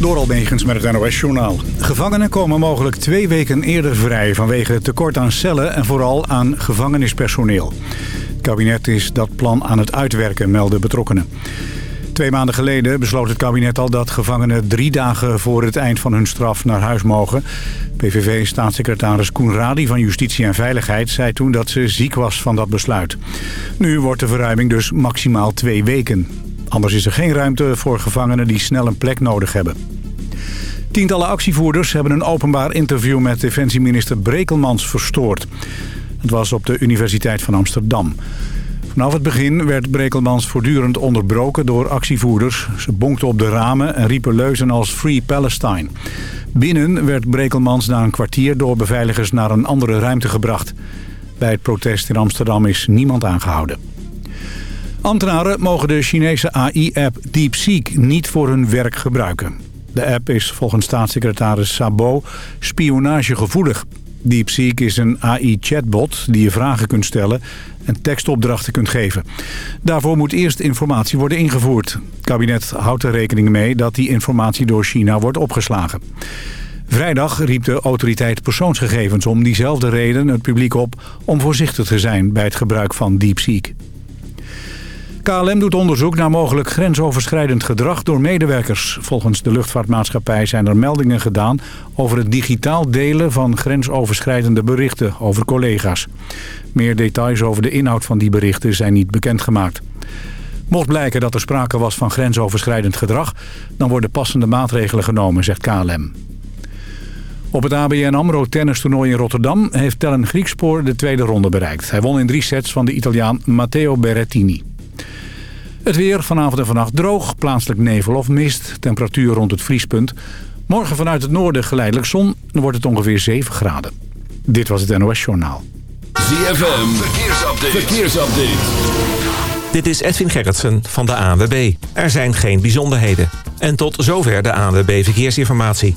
Door Almegens met het NOS-journaal. Gevangenen komen mogelijk twee weken eerder vrij vanwege het tekort aan cellen en vooral aan gevangenispersoneel. Het kabinet is dat plan aan het uitwerken, melden betrokkenen. Twee maanden geleden besloot het kabinet al dat gevangenen drie dagen voor het eind van hun straf naar huis mogen. PVV-staatssecretaris Koen Radi van Justitie en Veiligheid zei toen dat ze ziek was van dat besluit. Nu wordt de verruiming dus maximaal twee weken. Anders is er geen ruimte voor gevangenen die snel een plek nodig hebben. Tientallen actievoerders hebben een openbaar interview met defensieminister Brekelmans verstoord. Het was op de Universiteit van Amsterdam. Vanaf het begin werd Brekelmans voortdurend onderbroken door actievoerders. Ze bonkten op de ramen en riepen leuzen als Free Palestine. Binnen werd Brekelmans na een kwartier door beveiligers naar een andere ruimte gebracht. Bij het protest in Amsterdam is niemand aangehouden. Ambtenaren mogen de Chinese AI-app DeepSeek niet voor hun werk gebruiken. De app is volgens staatssecretaris Sabo spionagegevoelig. DeepSeek is een AI-chatbot die je vragen kunt stellen en tekstopdrachten kunt geven. Daarvoor moet eerst informatie worden ingevoerd. Het kabinet houdt er rekening mee dat die informatie door China wordt opgeslagen. Vrijdag riep de autoriteit persoonsgegevens om diezelfde reden het publiek op om voorzichtig te zijn bij het gebruik van DeepSeek. KLM doet onderzoek naar mogelijk grensoverschrijdend gedrag door medewerkers. Volgens de luchtvaartmaatschappij zijn er meldingen gedaan over het digitaal delen van grensoverschrijdende berichten over collega's. Meer details over de inhoud van die berichten zijn niet bekendgemaakt. Mocht blijken dat er sprake was van grensoverschrijdend gedrag... dan worden passende maatregelen genomen, zegt KLM. Op het ABN AMRO tennistoernooi in Rotterdam... heeft Tellen Griekspoor de tweede ronde bereikt. Hij won in drie sets van de Italiaan Matteo Berrettini. Het weer vanavond en vannacht droog, plaatselijk nevel of mist. Temperatuur rond het vriespunt. Morgen vanuit het noorden geleidelijk zon. Dan wordt het ongeveer 7 graden. Dit was het NOS Journaal. ZFM, verkeersupdate. verkeersupdate. Dit is Edwin Gerritsen van de ANWB. Er zijn geen bijzonderheden. En tot zover de ANWB Verkeersinformatie.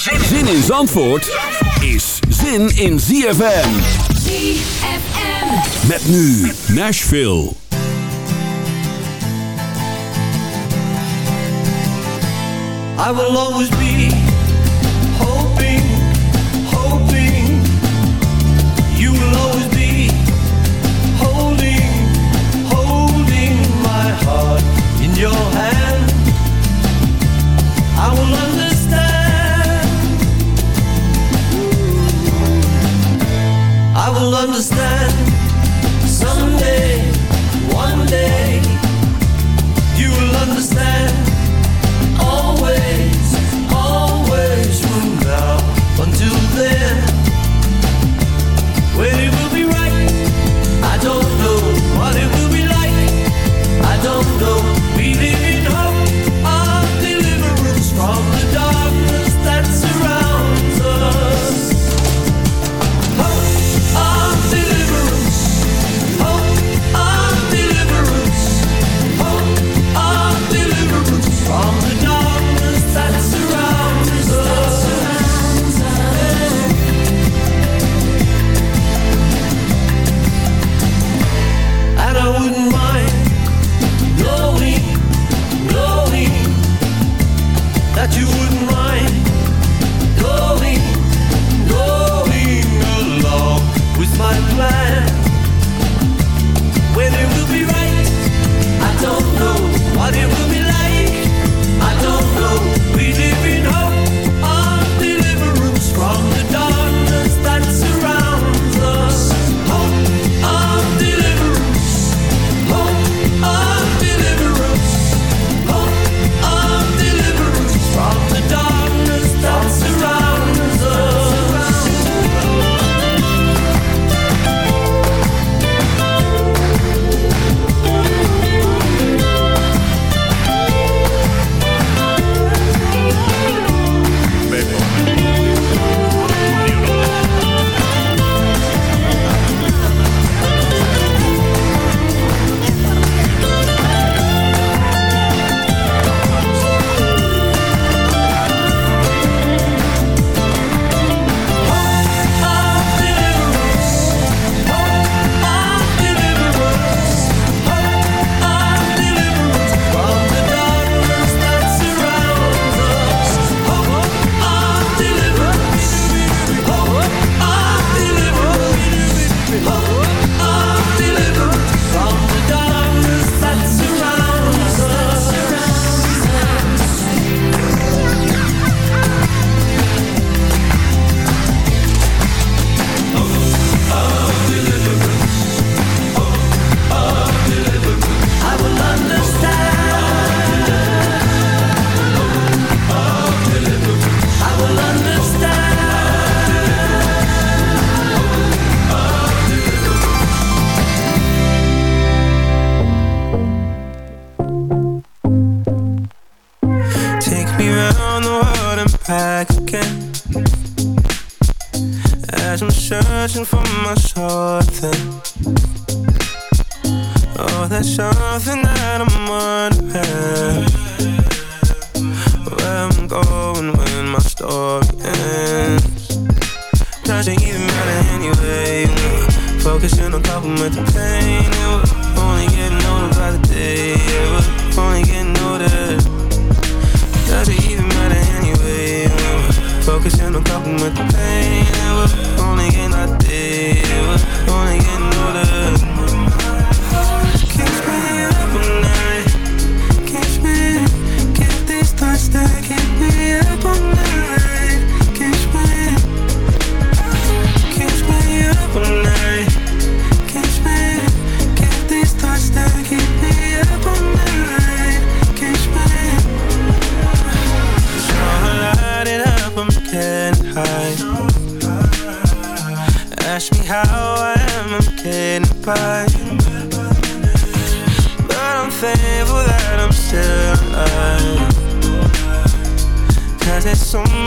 Zin in Zandvoort is zin in ZFM. ZFM. Met nu Nashville. I will always be I will understand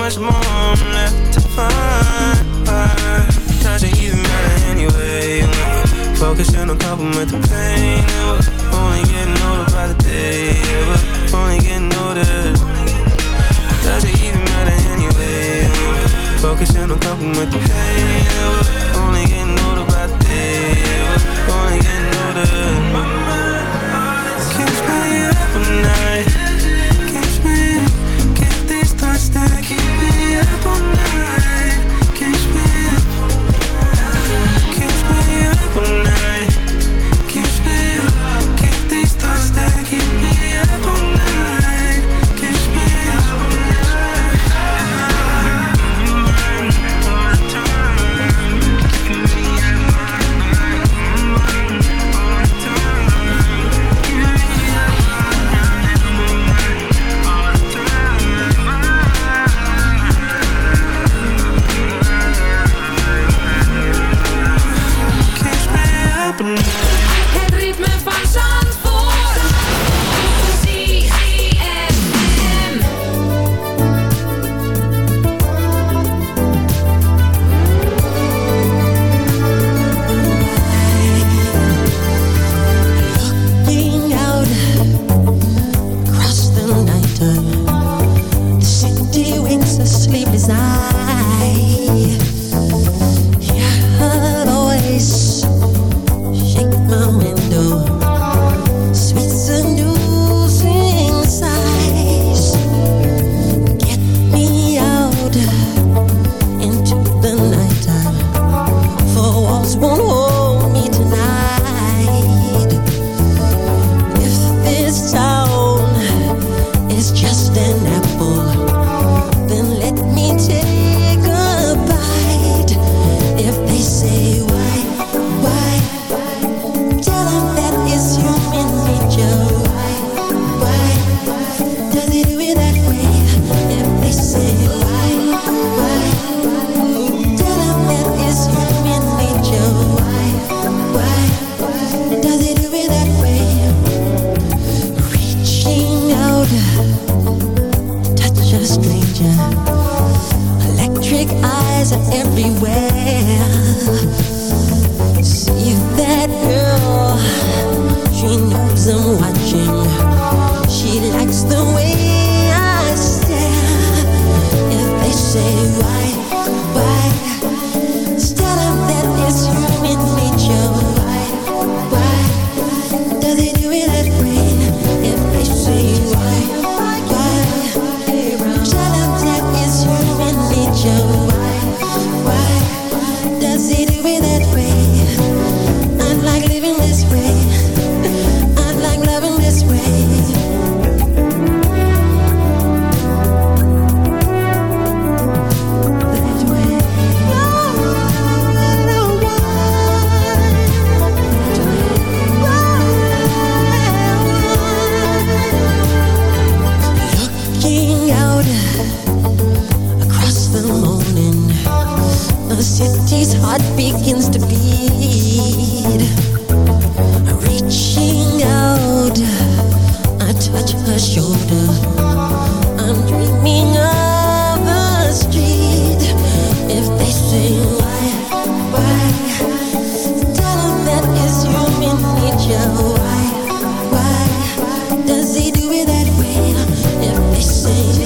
much more her shoulder. I'm dreaming of street. If they say why, why, tell that it's human nature. Why, why does he do it that way? If they say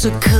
So come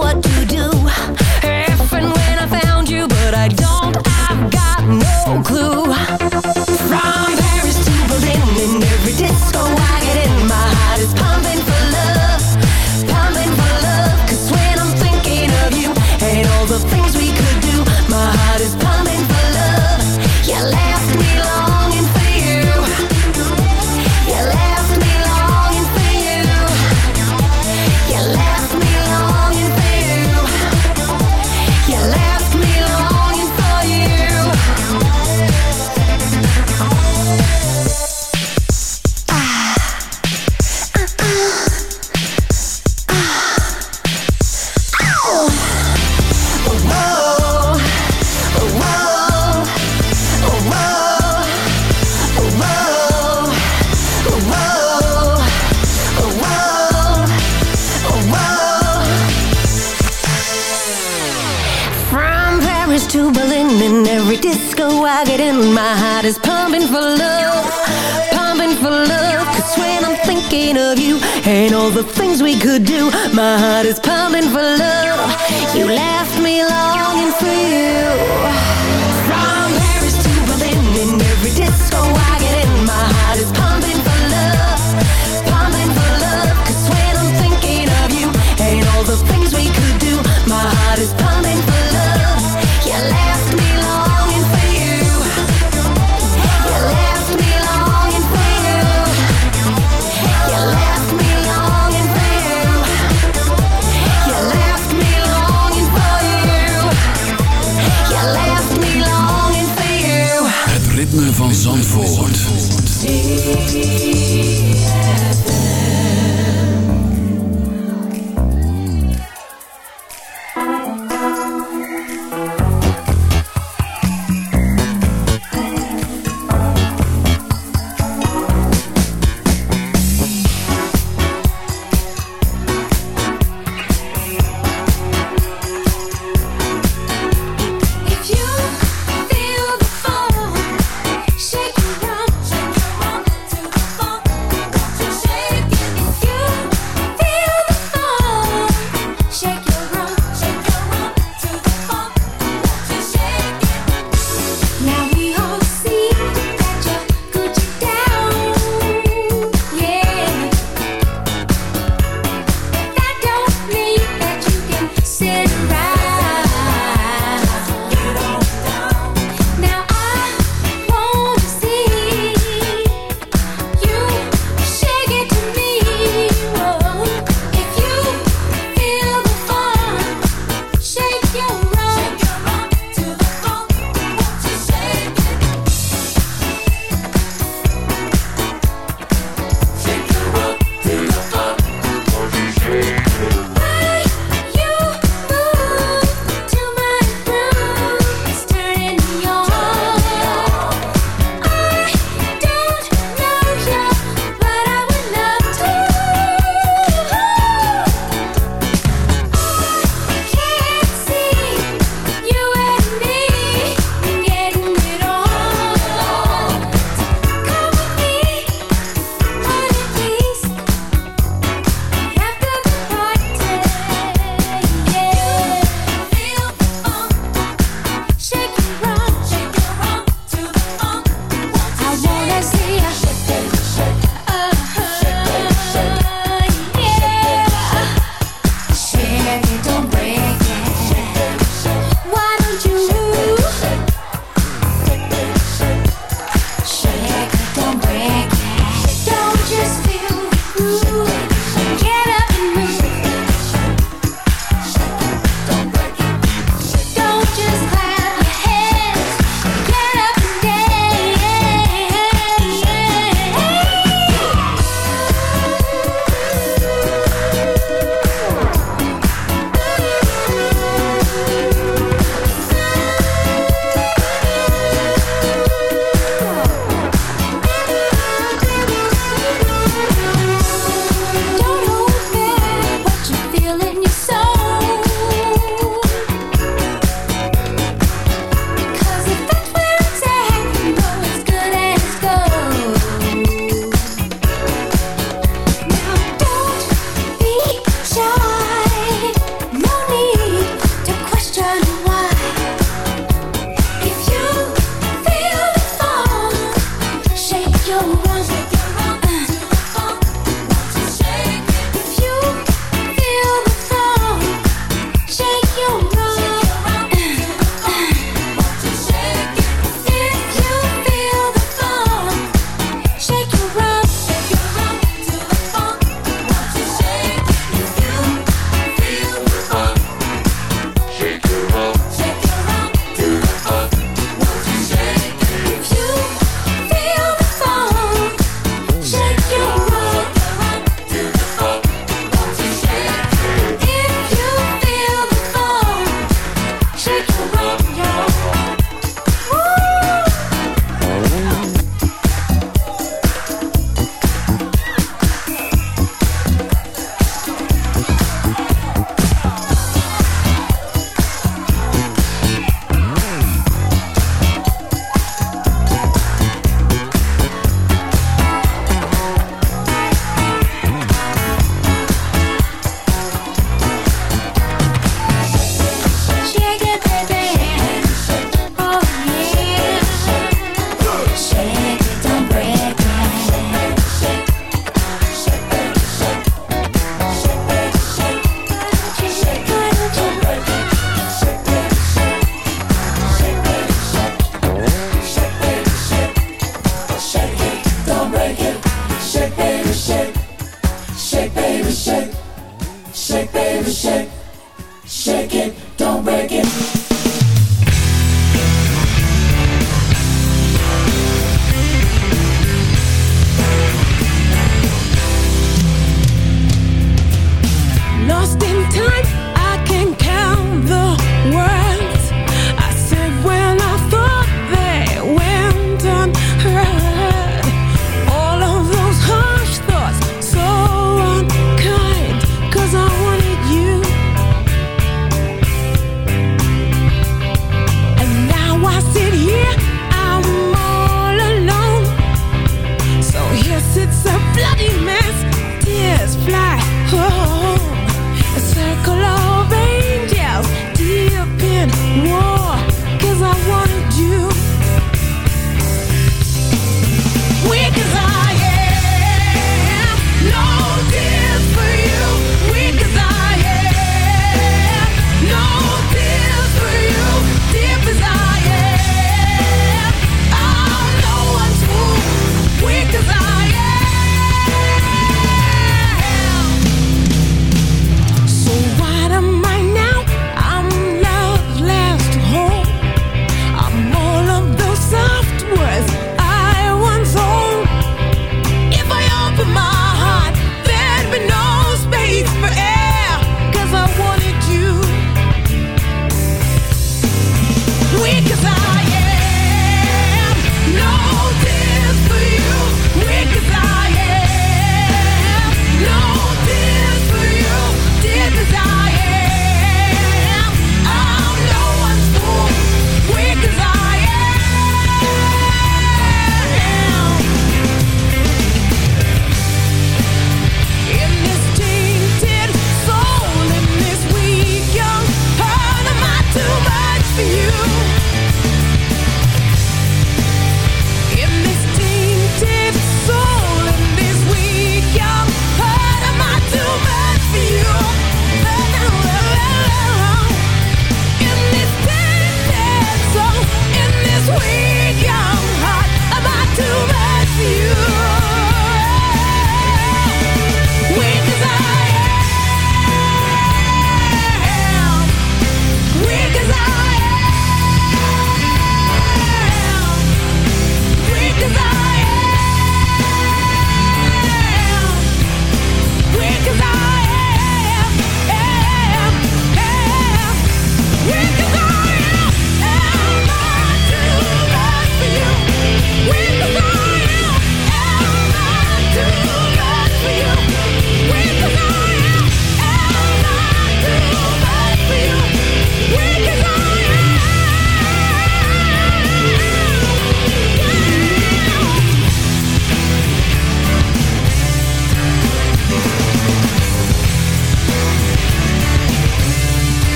all the things we could do. My heart is pounding for love. You left me longing for you.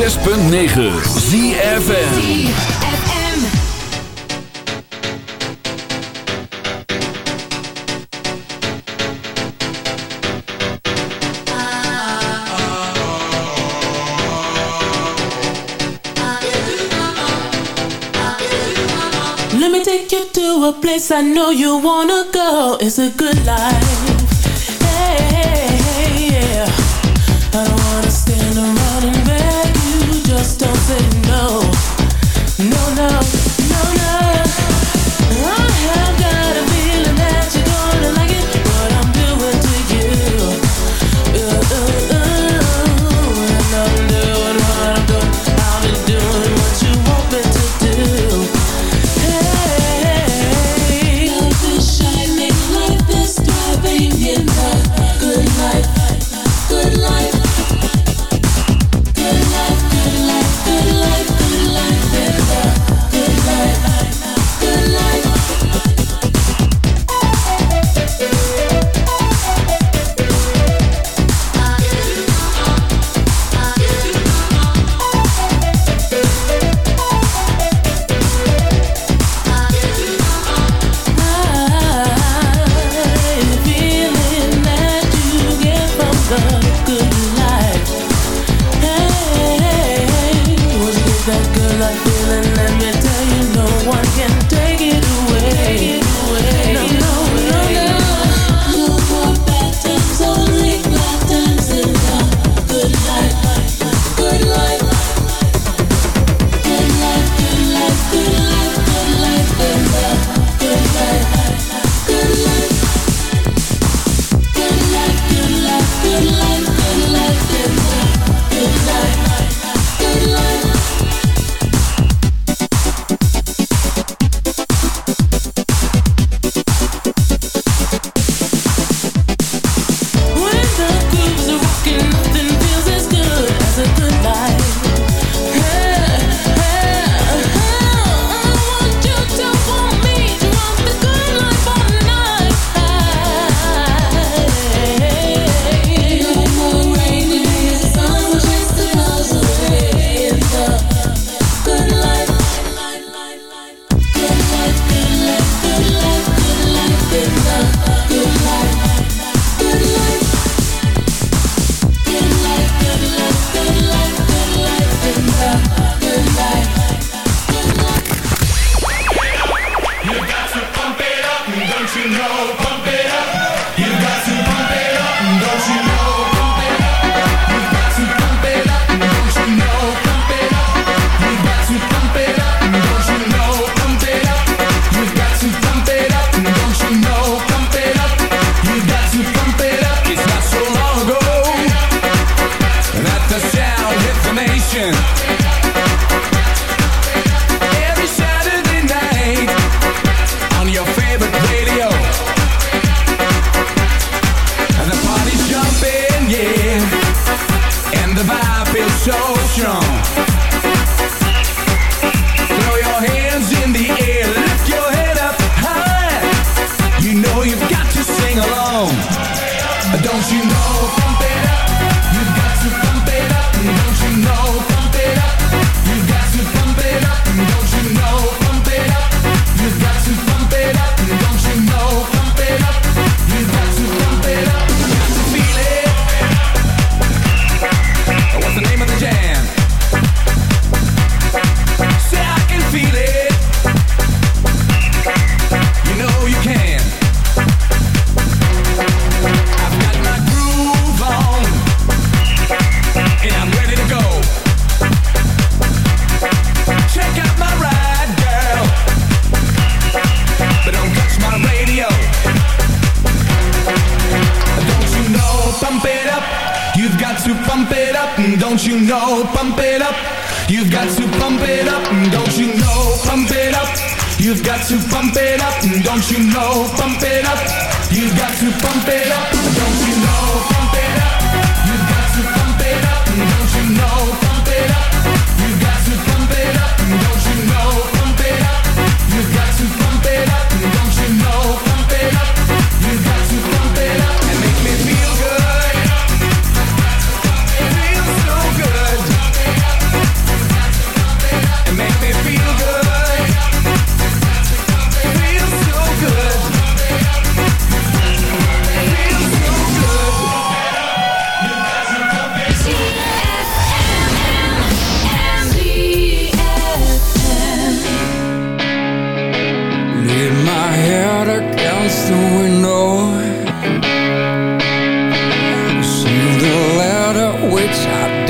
106.9 ZFN Let me take you to a place I know you wanna go. It's a good life.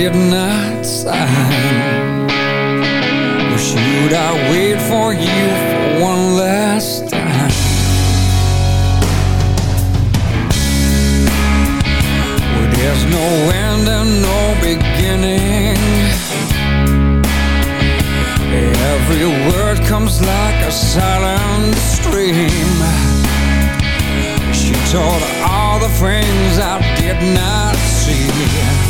did not sign. Or should I wait for you for one last time? Where well, there's no end and no beginning. Every word comes like a silent stream. She told all the things I did not see.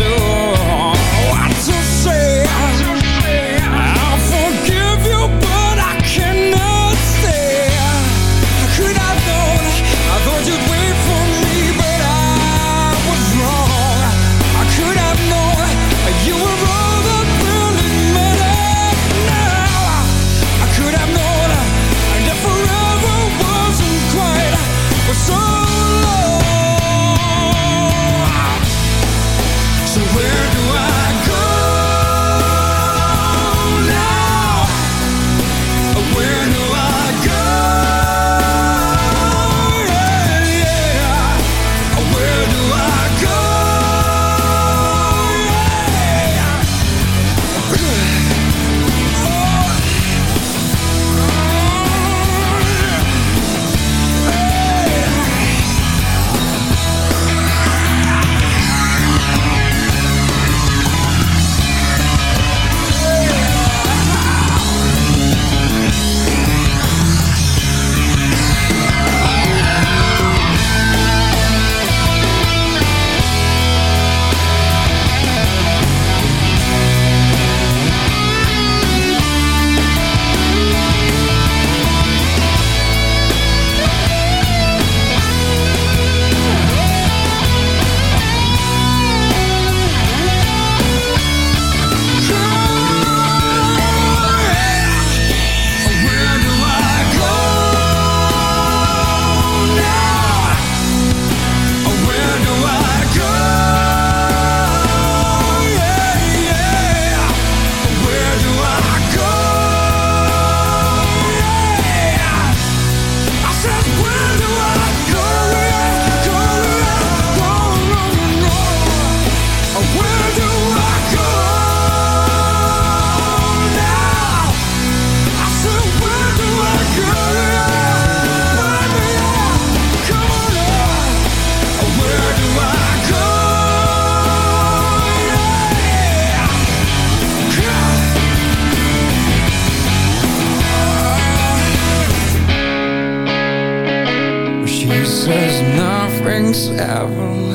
things ever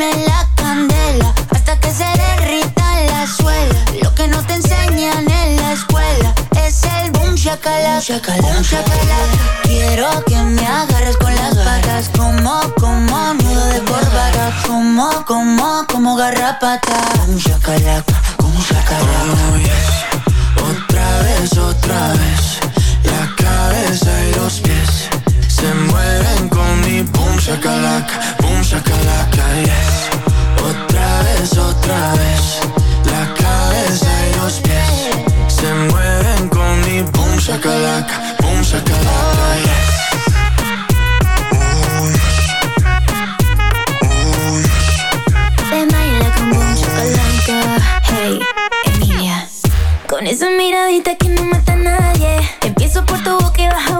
queme la candela. Hasta que se derrita la suela. Lo que no te enseñan en la escuela es el boom shakalaka. Boom shakalaka. Quiero que me agarres con las patas. Como, como nudo de corbata. Como, como, como garrapata. Boom shakalaka. Boom shakalaka. Oh, yes. Otra vez, otra vez. La cabeza y los pies se mueven con mi boom shakalaka, Otra vez, otra vez. La cabeza y los pies se mueven con mi boom shakalaka, boom shakalaka, yes. Con esa miradita que no mata a nadie. Empiezo por tu boca y baja